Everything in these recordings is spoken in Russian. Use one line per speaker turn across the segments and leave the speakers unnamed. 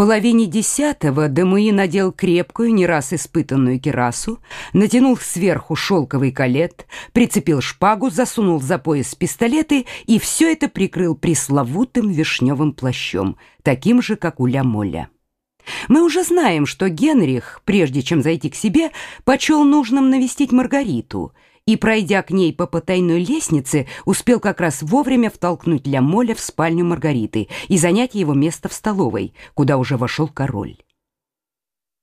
половине десятого Демуи надел крепкую, не раз испытанную кирасу, натянул сверху шелковый калет, прицепил шпагу, засунул за пояс пистолеты и все это прикрыл пресловутым вишневым плащом, таким же, как у Ля-Моля. Мы уже знаем, что Генрих, прежде чем зайти к себе, почел нужным навестить Маргариту и, пройдя к ней по потайной лестнице, успел как раз вовремя втолкнуть Ля Моля в спальню Маргариты и занять его место в столовой, куда уже вошел король.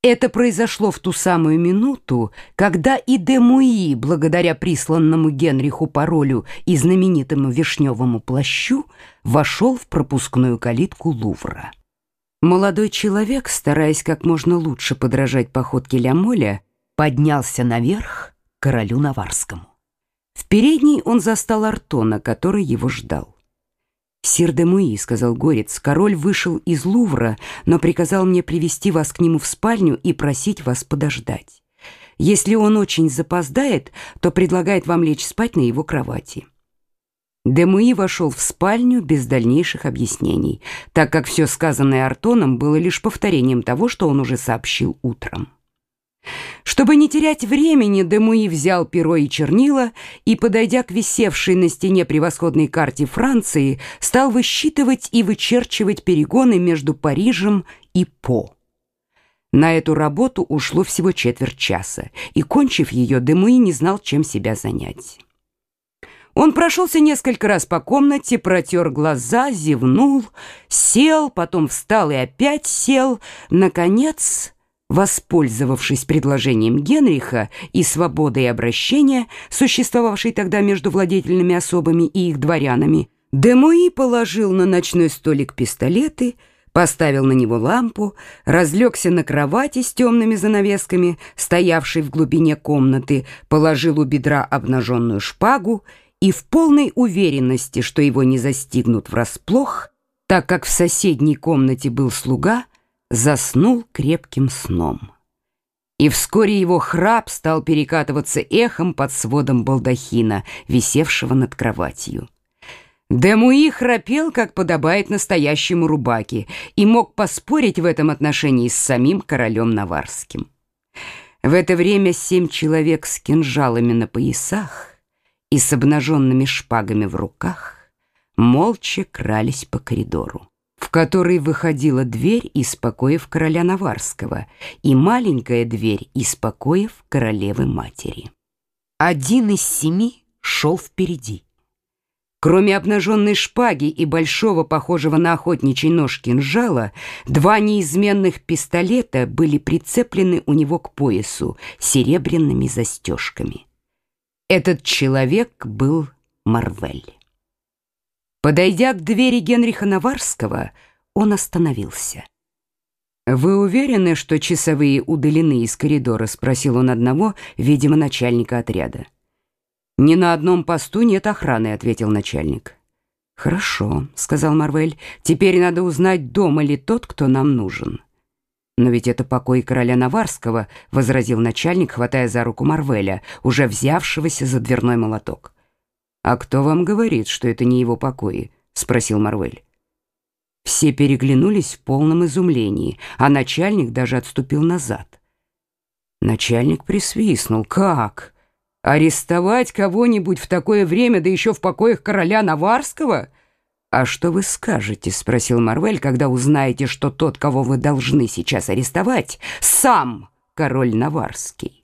Это произошло в ту самую минуту, когда и Демуи, благодаря присланному Генриху паролю и знаменитому вишневому плащу, вошел в пропускную калитку Лувра. Молодой человек, стараясь как можно лучше подражать походке Лямоля, поднялся наверх королю Наварскому. В передней он застал Артона, который его ждал. «Сир де Муи», — сказал Горец, — «король вышел из Лувра, но приказал мне привести вас к нему в спальню и просить вас подождать. Если он очень запоздает, то предлагает вам лечь спать на его кровати». Демуи вошел в спальню без дальнейших объяснений, так как все сказанное Артоном было лишь повторением того, что он уже сообщил утром. Чтобы не терять времени, Демуи взял перо и чернила и, подойдя к висевшей на стене превосходной карте Франции, стал высчитывать и вычерчивать перегоны между Парижем и По. На эту работу ушло всего четверть часа, и, кончив ее, Демуи не знал, чем себя занять. Он прошелся несколько раз по комнате, протер глаза, зевнул, сел, потом встал и опять сел. Наконец, воспользовавшись предложением Генриха и свободой обращения, существовавшей тогда между владетельными особами и их дворянами, Демуи положил на ночной столик пистолеты, поставил на него лампу, разлегся на кровати с темными занавесками, стоявшей в глубине комнаты, положил у бедра обнаженную шпагу и в полной уверенности, что его не застигнут врасплох, так как в соседней комнате был слуга, заснул крепким сном. И вскоре его храп стал перекатываться эхом под сводом балдахина, висевшего над кроватью. Демуи храпел, как подобает настоящему рубаке, и мог поспорить в этом отношении с самим королем Наварским. В это время семь человек с кинжалами на поясах и с обнаженными шпагами в руках молча крались по коридору, в который выходила дверь из покоев короля Наварского и маленькая дверь из покоев королевы-матери. Один из семи шел впереди. Кроме обнаженной шпаги и большого, похожего на охотничий нож кинжала, два неизменных пистолета были прицеплены у него к поясу серебряными застежками. Этот человек был Марвель. Подойдя к двери Генриха Наварского, он остановился. «Вы уверены, что часовые удалены из коридора?» — спросил он одного, видимо, начальника отряда. «Ни на одном посту нет охраны», — ответил начальник. «Хорошо», — сказал Марвель. «Теперь надо узнать, дома ли тот, кто нам нужен». «Но ведь это покой короля Наварского», — возразил начальник, хватая за руку Марвеля, уже взявшегося за дверной молоток. «А кто вам говорит, что это не его покои?» — спросил Марвель. Все переглянулись в полном изумлении, а начальник даже отступил назад. Начальник присвистнул. «Как? Арестовать кого-нибудь в такое время, да еще в покоях короля Наварского?» «А что вы скажете?» — спросил Марвель, «когда узнаете, что тот, кого вы должны сейчас арестовать, сам король Наварский?»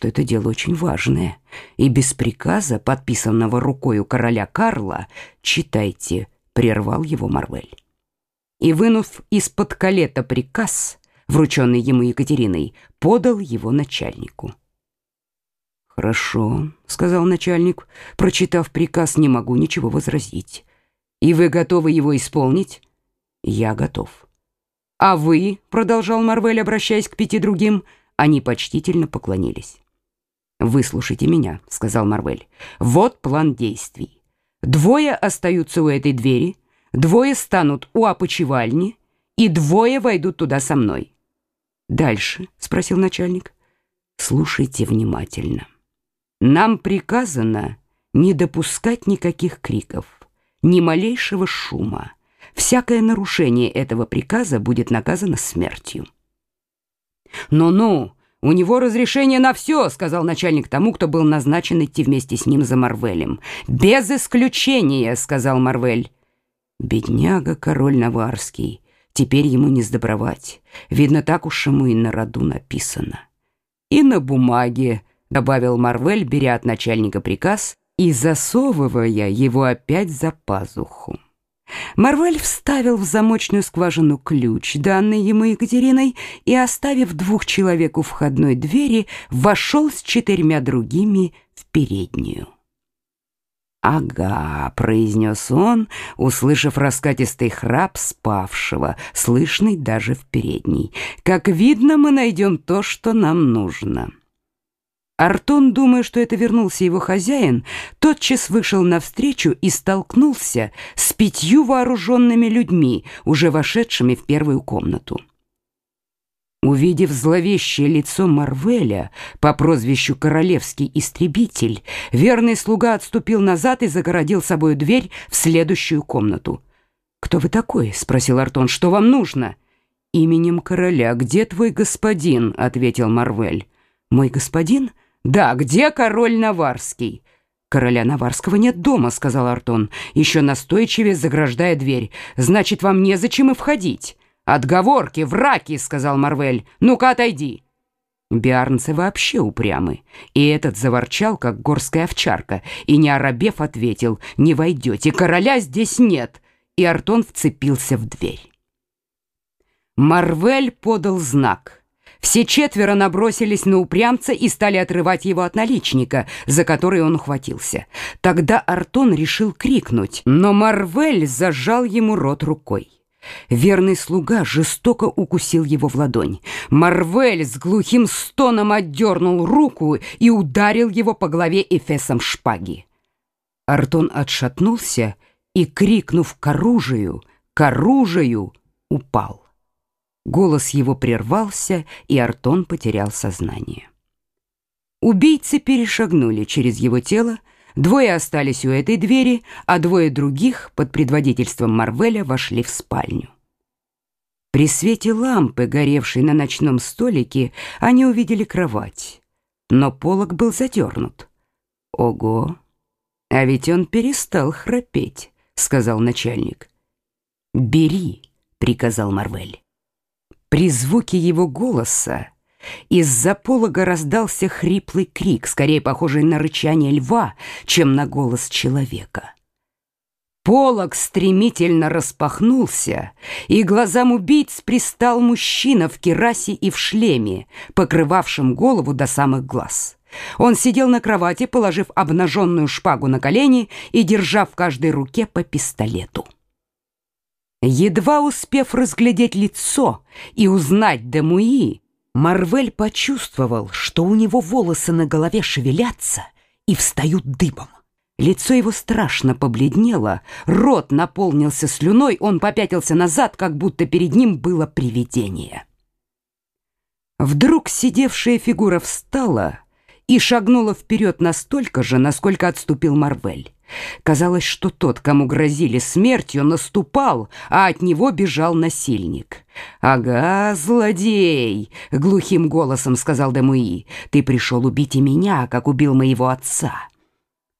Что это дело очень важное, и без приказа, подписанного рукой у короля Карла, читайте, прервал его Марвель. И, вынув из-под калета приказ, врученный ему Екатериной, подал его начальнику. «Хорошо», — сказал начальник, — «прочитав приказ, не могу ничего возразить». И вы готовы его исполнить? Я готов. А вы, продолжал Марвель, обращаясь к пяти другим, они почтительно поклонились. Выслушайте меня, сказал Марвель. Вот план действий. Двое остаются у этой двери, двое станут у опочивальни, и двое войдут туда со мной. Дальше, спросил начальник. Слушайте внимательно. Нам приказано не допускать никаких криков ни малейшего шума. всякое нарушение этого приказа будет наказано смертью. «Ну-ну, у него разрешение на все», — сказал начальник тому, кто был назначен идти вместе с ним за Марвелем. «Без исключения», — сказал Марвель. «Бедняга король Наварский, теперь ему не сдобровать. Видно, так уж ему и на роду написано». «И на бумаге», — добавил Марвель, беря от начальника приказ и засовывая его опять за пазуху. Марвель вставил в замочную скважину ключ, данный ему Екатериной, и, оставив двух человек у входной двери, вошел с четырьмя другими в переднюю. «Ага», — произнес он, услышав раскатистый храп спавшего, слышный даже в передней. «Как видно, мы найдем то, что нам нужно». Артон, думая, что это вернулся его хозяин, тотчас вышел навстречу и столкнулся с пятью вооруженными людьми, уже вошедшими в первую комнату. Увидев зловещее лицо Марвеля по прозвищу Королевский Истребитель, верный слуга отступил назад и загородил собою дверь в следующую комнату. «Кто вы такой?» — спросил Артон. «Что вам нужно?» «Именем короля. Где твой господин?» — ответил Марвель. «Мой господин?» «Да, где король Наварский?» «Короля Наварского нет дома», — сказал Артон, еще настойчивее заграждая дверь. «Значит, вам незачем и входить». «Отговорки, враки», — сказал Марвель. «Ну-ка, отойди». Биарнцы вообще упрямы. И этот заворчал, как горская овчарка, и не оробев ответил «Не войдете, короля здесь нет». И Артон вцепился в дверь. Марвель подал знак — все четверо набросились на упрямца и стали отрывать его от наличника, за который он ухватился. Тогда Артон решил крикнуть, но Марвель зажал ему рот рукой. Верный слуга жестоко укусил его в ладонь. Марвель с глухим стоном отдернул руку и ударил его по голове эфесом шпаги. Артон отшатнулся и, крикнув к оружию, к оружию, упал. Голос его прервался, и Артон потерял сознание. Убийцы перешагнули через его тело, двое остались у этой двери, а двое других под предводительством Марвеля вошли в спальню. При свете лампы, горевшей на ночном столике, они увидели кровать, но полог был задернут. «Ого! А ведь он перестал храпеть», — сказал начальник. «Бери», — приказал Марвель. При звуке его голоса из-за полога раздался хриплый крик, скорее похожий на рычание льва, чем на голос человека. Полог стремительно распахнулся, и глазам убийц пристал мужчина в керасе и в шлеме, покрывавшем голову до самых глаз. Он сидел на кровати, положив обнаженную шпагу на колени и держа в каждой руке по пистолету. Едва успев разглядеть лицо и узнать Демуи, Марвель почувствовал, что у него волосы на голове шевелятся и встают дыбом. Лицо его страшно побледнело, рот наполнился слюной, он попятился назад, как будто перед ним было привидение. Вдруг сидевшая фигура встала и шагнула вперед настолько же, насколько отступил Марвель. Казалось, что тот, кому грозили смертью, наступал, а от него бежал насильник. «Ага, злодей!» — глухим голосом сказал Демуи. «Ты пришел убить и меня, как убил моего отца».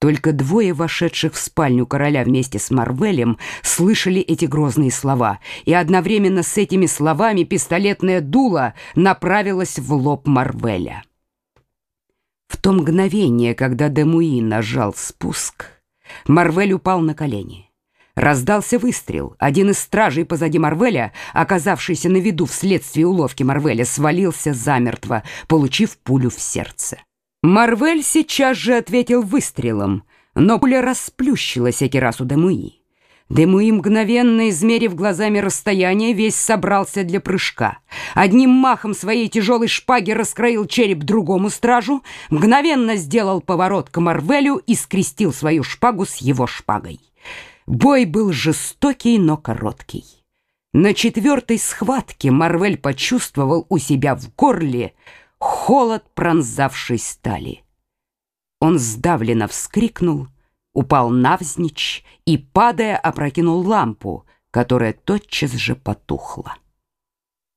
Только двое вошедших в спальню короля вместе с Марвелем слышали эти грозные слова, и одновременно с этими словами пистолетное дуло направилось в лоб Марвеля. В то мгновение, когда Демуи нажал спуск, Марвель упал на колени. Раздался выстрел. Один из стражей позади Марвеля, оказавшийся на виду вследствие уловки Марвеля, свалился замертво, получив пулю в сердце. Марвель сейчас же ответил выстрелом, но пуля расплющилась эти раз Демуи. Демуи, мгновенно измерив глазами расстояние, весь собрался для прыжка. Одним махом своей тяжелой шпаги раскроил череп другому стражу, мгновенно сделал поворот к Марвелю и скрестил свою шпагу с его шпагой. Бой был жестокий, но короткий. На четвертой схватке Марвель почувствовал у себя в горле холод пронзавшей стали. Он сдавленно вскрикнул — упал навзничь и, падая, опрокинул лампу, которая тотчас же потухла.